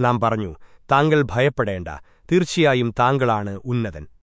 നാം പറഞ്ഞു താങ്കൾ ഭയപ്പെടേണ്ട. തീർച്ചയായും താങ്കളാണ് ഉന്നതൻ.